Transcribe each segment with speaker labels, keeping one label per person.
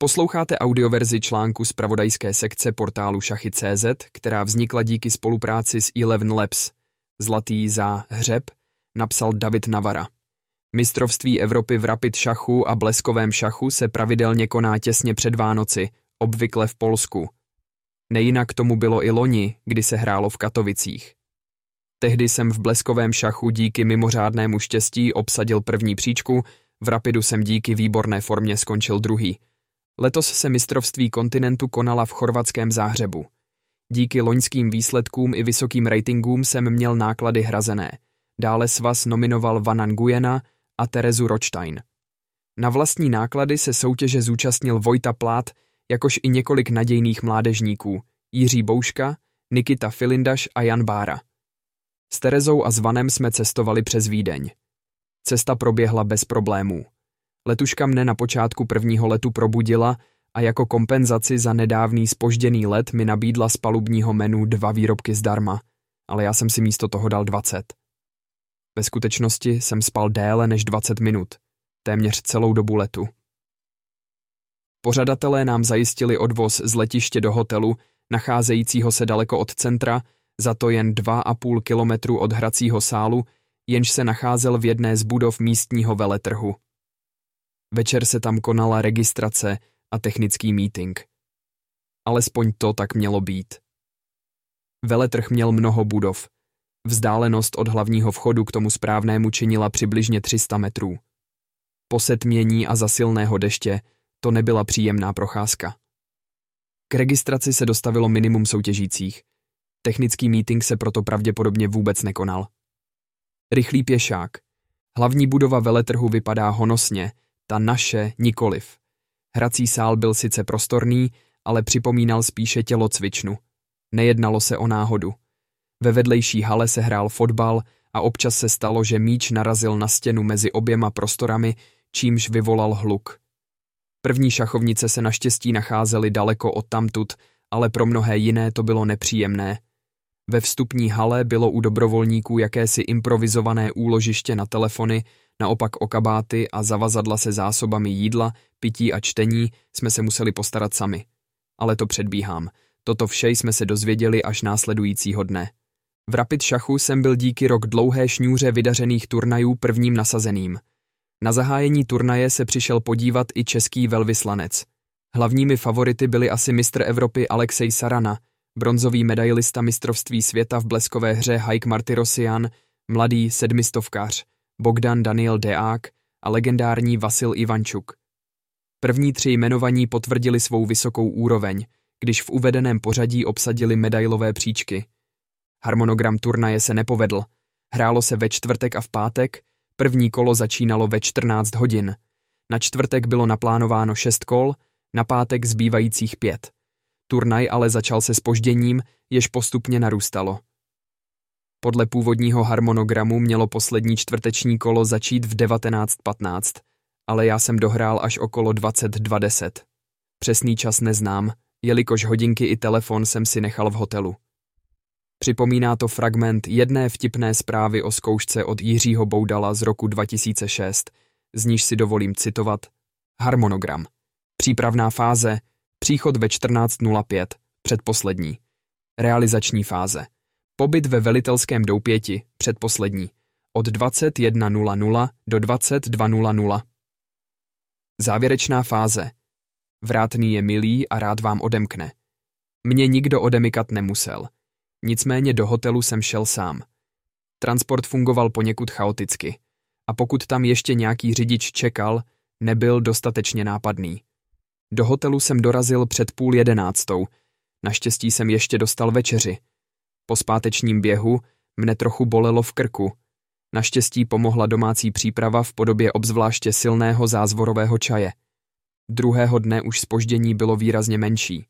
Speaker 1: Posloucháte audioverzi článku z pravodajské sekce portálu Šachy.cz, která vznikla díky spolupráci s Eleven Labs. Zlatý za hřeb napsal David Navara. Mistrovství Evropy v rapid šachu a bleskovém šachu se pravidelně koná těsně před Vánoci, obvykle v Polsku. Nejinak tomu bylo i loni, kdy se hrálo v Katovicích. Tehdy jsem v bleskovém šachu díky mimořádnému štěstí obsadil první příčku, v rapidu jsem díky výborné formě skončil druhý. Letos se mistrovství kontinentu konala v chorvatském záhřebu. Díky loňským výsledkům i vysokým ratingům jsem měl náklady hrazené. Dále svaz nominoval Vanan Gujena a Terezu Ročtajn. Na vlastní náklady se soutěže zúčastnil Vojta Plát, jakož i několik nadějných mládežníků, Jiří Bouška, Nikita Filindaš a Jan Bára. S Terezou a Zvanem jsme cestovali přes Vídeň. Cesta proběhla bez problémů. Letuška mne na počátku prvního letu probudila a jako kompenzaci za nedávný spožděný let mi nabídla z palubního menu dva výrobky zdarma, ale já jsem si místo toho dal 20. Ve skutečnosti jsem spal déle než 20 minut, téměř celou dobu letu. Pořadatelé nám zajistili odvoz z letiště do hotelu, nacházejícího se daleko od centra, za to jen 2,5 kilometru od hracího sálu, jenž se nacházel v jedné z budov místního veletrhu. Večer se tam konala registrace a technický meeting. Alespoň to tak mělo být. Veletrh měl mnoho budov. Vzdálenost od hlavního vchodu k tomu správnému činila přibližně 300 metrů. Po setmění a za silného deště to nebyla příjemná procházka. K registraci se dostavilo minimum soutěžících. Technický meeting se proto pravděpodobně vůbec nekonal. Rychlý pěšák. Hlavní budova veletrhu vypadá honosně, ta naše nikoliv. Hrací sál byl sice prostorný, ale připomínal spíše tělocvičnu. Nejednalo se o náhodu. Ve vedlejší hale se hrál fotbal a občas se stalo, že míč narazil na stěnu mezi oběma prostorami, čímž vyvolal hluk. První šachovnice se naštěstí nacházely daleko od tamtud, ale pro mnohé jiné to bylo nepříjemné. Ve vstupní hale bylo u dobrovolníků jakési improvizované úložiště na telefony, naopak o kabáty a zavazadla se zásobami jídla, pití a čtení jsme se museli postarat sami. Ale to předbíhám. Toto vše jsme se dozvěděli až následujícího dne. V Rapid šachu jsem byl díky rok dlouhé šňůře vydařených turnajů prvním nasazeným. Na zahájení turnaje se přišel podívat i český velvyslanec. Hlavními favority byli asi mistr Evropy Alexej Sarana, bronzový medailista mistrovství světa v bleskové hře Haik Martyrosian, mladý sedmistovkář, Bogdan Daniel Deák a legendární Vasil Ivančuk. První tři jmenovaní potvrdili svou vysokou úroveň, když v uvedeném pořadí obsadili medailové příčky. Harmonogram turnaje se nepovedl. Hrálo se ve čtvrtek a v pátek, první kolo začínalo ve 14 hodin. Na čtvrtek bylo naplánováno šest kol, na pátek zbývajících pět. Turnaj ale začal se spožděním, jež postupně narůstalo. Podle původního harmonogramu mělo poslední čtvrteční kolo začít v 19.15, ale já jsem dohrál až okolo 22.10. Přesný čas neznám, jelikož hodinky i telefon jsem si nechal v hotelu. Připomíná to fragment jedné vtipné zprávy o zkoušce od Jiřího Boudala z roku 2006, z níž si dovolím citovat Harmonogram. Přípravná fáze, příchod ve 14.05, předposlední. Realizační fáze. Pobyt ve velitelském doupěti, předposlední. Od 21.00 do 22.00. Závěrečná fáze. Vrátný je milý a rád vám odemkne. Mě nikdo odemykat nemusel. Nicméně do hotelu jsem šel sám. Transport fungoval poněkud chaoticky. A pokud tam ještě nějaký řidič čekal, nebyl dostatečně nápadný. Do hotelu jsem dorazil před půl jedenáctou. Naštěstí jsem ještě dostal večeři. Po zpátečním běhu mne trochu bolelo v krku. Naštěstí pomohla domácí příprava v podobě obzvláště silného zázvorového čaje. Druhého dne už spoždění bylo výrazně menší.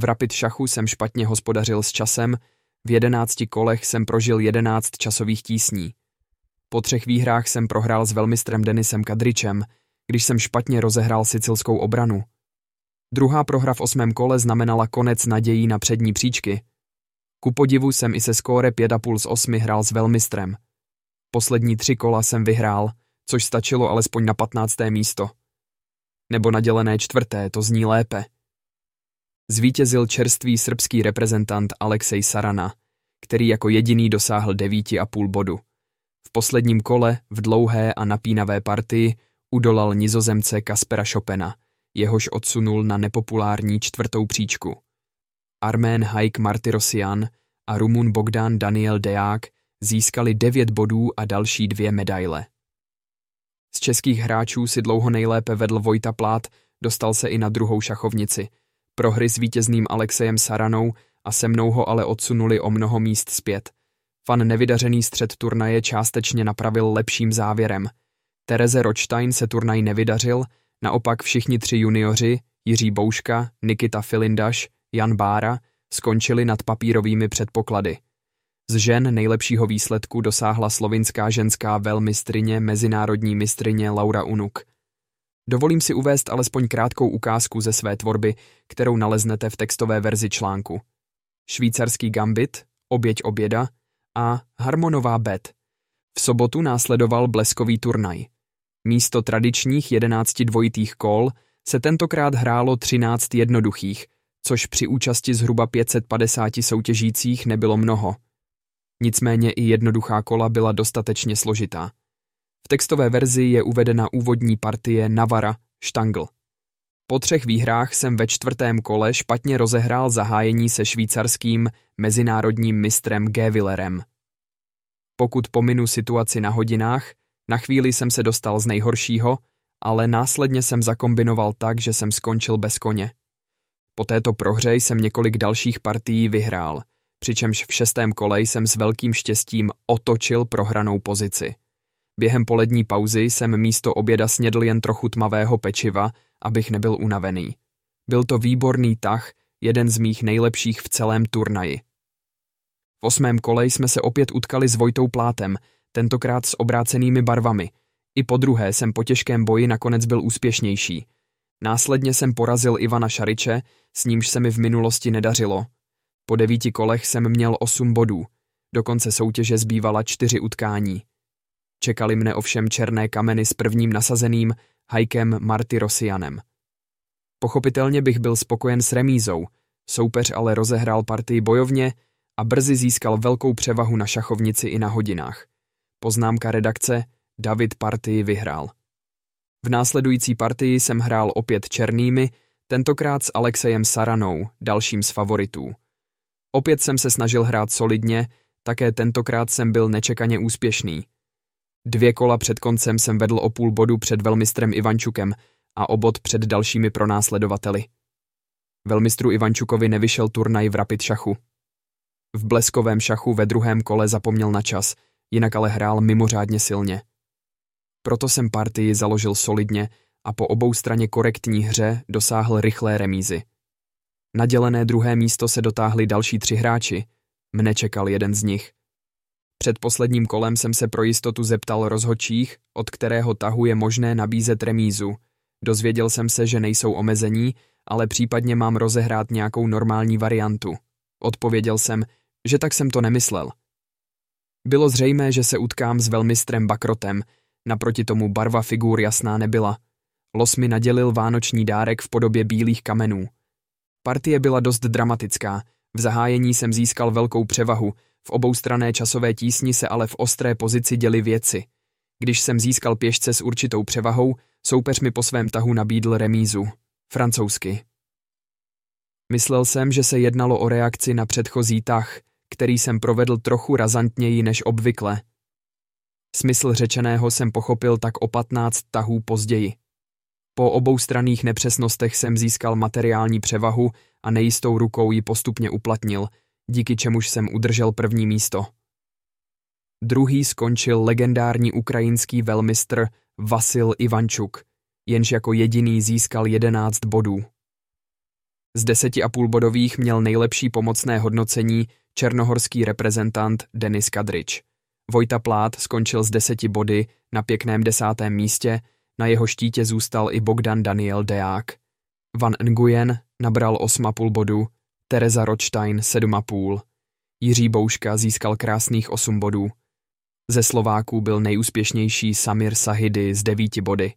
Speaker 1: V rapid šachu jsem špatně hospodařil s časem, v jedenácti kolech jsem prožil jedenáct časových tísní. Po třech výhrách jsem prohrál s velmistrem Denisem Kadričem, když jsem špatně rozehrál sicilskou obranu. Druhá prohra v osmém kole znamenala konec nadějí na přední příčky. Ku podivu jsem i se skóre 5,5 z 8 hrál s velmistrem. Poslední tři kola jsem vyhrál, což stačilo alespoň na 15. místo. nebo nadělené čtvrté, to zní lépe. Zvítězil čerstvý srbský reprezentant Alexej Sarana, který jako jediný dosáhl devíti a půl bodu. V posledním kole, v dlouhé a napínavé partii, udolal nizozemce Kaspera Chopena, jehož odsunul na nepopulární čtvrtou příčku. Armén Haik Martyrosian a Rumun Bogdan Daniel Deák získali devět bodů a další dvě medaile. Z českých hráčů si dlouho nejlépe vedl Vojta Plát, dostal se i na druhou šachovnici. Prohry s vítězným Alexejem Saranou a se mnou ho ale odsunuli o mnoho míst zpět. Fan nevydařený střed turnaje částečně napravil lepším závěrem. Tereze Ročtajn se turnaj nevydařil, naopak všichni tři junioři, Jiří Bouška, Nikita Filindaš, Jan Bára, skončili nad papírovými předpoklady. Z žen nejlepšího výsledku dosáhla slovinská ženská velmistrině mezinárodní mistrině Laura Unuk. Dovolím si uvést alespoň krátkou ukázku ze své tvorby, kterou naleznete v textové verzi článku. Švýcarský gambit, oběť oběda a harmonová bet. V sobotu následoval bleskový turnaj. Místo tradičních jedenácti dvojitých kol se tentokrát hrálo třináct jednoduchých, což při účasti zhruba 550 soutěžících nebylo mnoho. Nicméně i jednoduchá kola byla dostatečně složitá. V textové verzi je uvedena úvodní partie Navara Štangl. Po třech výhrách jsem ve čtvrtém kole špatně rozehrál zahájení se švýcarským mezinárodním mistrem Gevillerem. Pokud pominu situaci na hodinách, na chvíli jsem se dostal z nejhoršího, ale následně jsem zakombinoval tak, že jsem skončil bez koně. Po této prohře jsem několik dalších partií vyhrál, přičemž v šestém kole jsem s velkým štěstím otočil prohranou pozici. Během polední pauzy jsem místo oběda snědl jen trochu tmavého pečiva, abych nebyl unavený. Byl to výborný tah, jeden z mých nejlepších v celém turnaji. V osmém kole jsme se opět utkali s Vojtou Plátem, tentokrát s obrácenými barvami. I po druhé jsem po těžkém boji nakonec byl úspěšnější. Následně jsem porazil Ivana Šariče, s nímž se mi v minulosti nedařilo. Po devíti kolech jsem měl osm bodů. Do konce soutěže zbývala čtyři utkání. Čekali mne ovšem černé kameny s prvním nasazeným Hajkem Martyrosianem. Pochopitelně bych byl spokojen s remízou, soupeř ale rozehrál partii bojovně a brzy získal velkou převahu na šachovnici i na hodinách. Poznámka redakce David partii vyhrál. V následující partii jsem hrál opět černými, tentokrát s Alexejem Saranou, dalším z favoritů. Opět jsem se snažil hrát solidně, také tentokrát jsem byl nečekaně úspěšný. Dvě kola před koncem jsem vedl o půl bodu před velmistrem Ivančukem a o bod před dalšími pronásledovateli. Velmistru Ivančukovi nevyšel turnaj v rapid šachu. V bleskovém šachu ve druhém kole zapomněl na čas, jinak ale hrál mimořádně silně. Proto jsem partii založil solidně a po obou straně korektní hře dosáhl rychlé remízy. Nadělené druhé místo se dotáhli další tři hráči. Mne čekal jeden z nich. Před posledním kolem jsem se pro jistotu zeptal rozhodčích, od kterého tahu je možné nabízet remízu. Dozvěděl jsem se, že nejsou omezení, ale případně mám rozehrát nějakou normální variantu. Odpověděl jsem, že tak jsem to nemyslel. Bylo zřejmé, že se utkám s velmistrem Bakrotem, naproti tomu barva figur jasná nebyla. Los mi nadělil vánoční dárek v podobě bílých kamenů. Partie byla dost dramatická, v zahájení jsem získal velkou převahu, v oboustrané časové tísni se ale v ostré pozici děly věci. Když jsem získal pěšce s určitou převahou, soupeř mi po svém tahu nabídl remízu. Francouzsky. Myslel jsem, že se jednalo o reakci na předchozí tah, který jsem provedl trochu razantněji než obvykle. Smysl řečeného jsem pochopil tak o 15 tahů později. Po oboustranných nepřesnostech jsem získal materiální převahu a nejistou rukou ji postupně uplatnil, díky čemuž jsem udržel první místo. Druhý skončil legendární ukrajinský velmistr Vasil Ivančuk, jenž jako jediný získal 11 bodů. Z deseti a půl bodových měl nejlepší pomocné hodnocení černohorský reprezentant Denis Kadrič. Vojta Plát skončil z deseti body na pěkném desátém místě, na jeho štítě zůstal i Bogdan Daniel Deák. Van Nguyen nabral 8,5 bodu, Tereza Ročtajn 7,5. Jiří Bouška získal krásných 8 bodů. Ze Slováků byl nejúspěšnější Samir Sahidy z 9 body.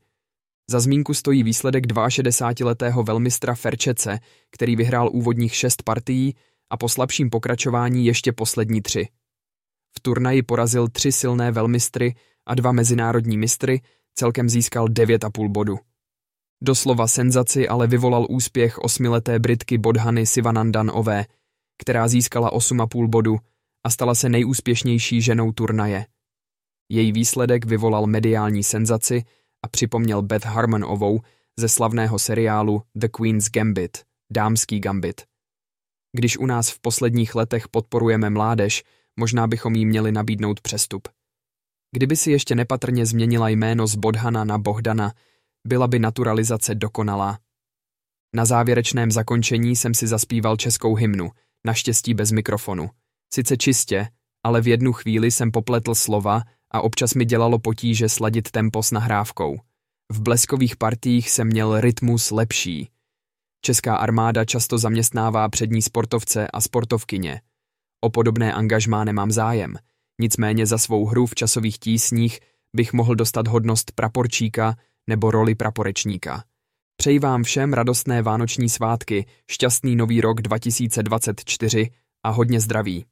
Speaker 1: Za zmínku stojí výsledek 62-letého velmistra Ferčece, který vyhrál úvodních šest partií a po slabším pokračování ještě poslední tři. V turnaji porazil tři silné velmistry a dva mezinárodní mistry, celkem získal 9,5 bodu. Doslova senzaci ale vyvolal úspěch osmileté Britky Bodhany Sivanandan Ové, která získala 8,5 bodu a stala se nejúspěšnější ženou turnaje. Její výsledek vyvolal mediální senzaci a připomněl Beth Harmonovou ze slavného seriálu The Queen's Gambit, dámský gambit. Když u nás v posledních letech podporujeme mládež, možná bychom jí měli nabídnout přestup. Kdyby si ještě nepatrně změnila jméno z Bodhana na Bohdana, byla by naturalizace dokonalá. Na závěrečném zakončení jsem si zaspíval českou hymnu, naštěstí bez mikrofonu. Sice čistě, ale v jednu chvíli jsem popletl slova a občas mi dělalo potíže sladit tempo s nahrávkou. V bleskových partiích jsem měl rytmus lepší. Česká armáda často zaměstnává přední sportovce a sportovkyně. O podobné angažmá nemám zájem, nicméně za svou hru v časových tísních bych mohl dostat hodnost praporčíka nebo roli praporečníka. Přeji vám všem radostné vánoční svátky, šťastný nový rok 2024 a hodně zdraví.